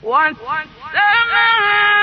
One man, man, man, man,